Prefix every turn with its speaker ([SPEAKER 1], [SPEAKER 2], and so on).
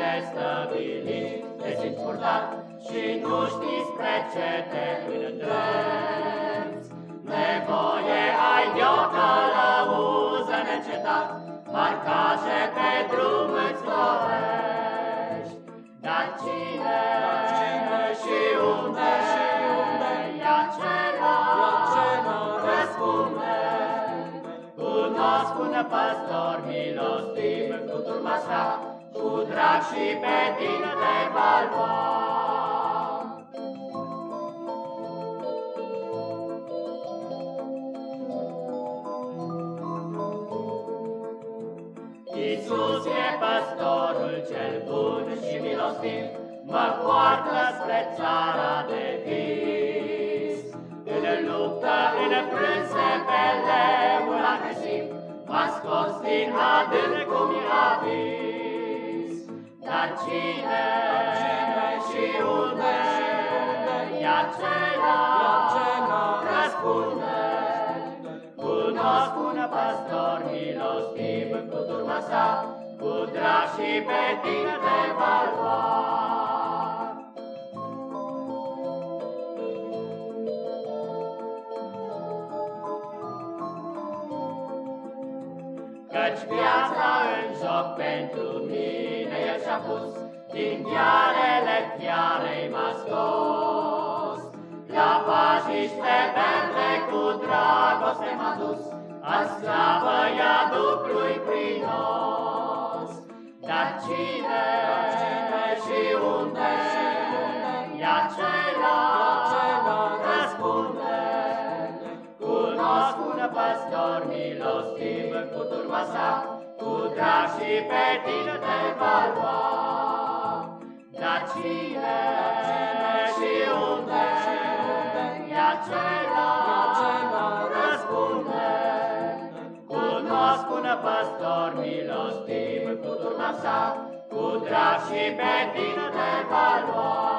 [SPEAKER 1] nestăvilit, te simți purtat și nu știți spre ce te îndrepți. Un păstor milostiv cu turma sa, cu drag și pe tine te va lua. Iisus e păstorul cel bun și milostiv, mă poartă spre țara de vis. În luptă, în frânse, pe leul agresiv, m-a scos din adânc cum i-a dar cine, cine și unde, e acela, răspunde. Cunosc un păstor milostiv cu turma sa, cu drag și pe tine te va lua. Căci viața în joc pentru mine El și-a pus, Din ghearele fiarei m-a scos. La pajiște verde cu dragoste m-a dus, A sclavă ea duplui prinos. Dar cine, cine și unde, e acela, păstor milostiv cu turma sa, cu drag și pe tine te va lua. Dar cine, cine și unde, e acela, răspunde. Cunosc un păstor milostiv cu turma sa, cu drag și pe tine te va lua.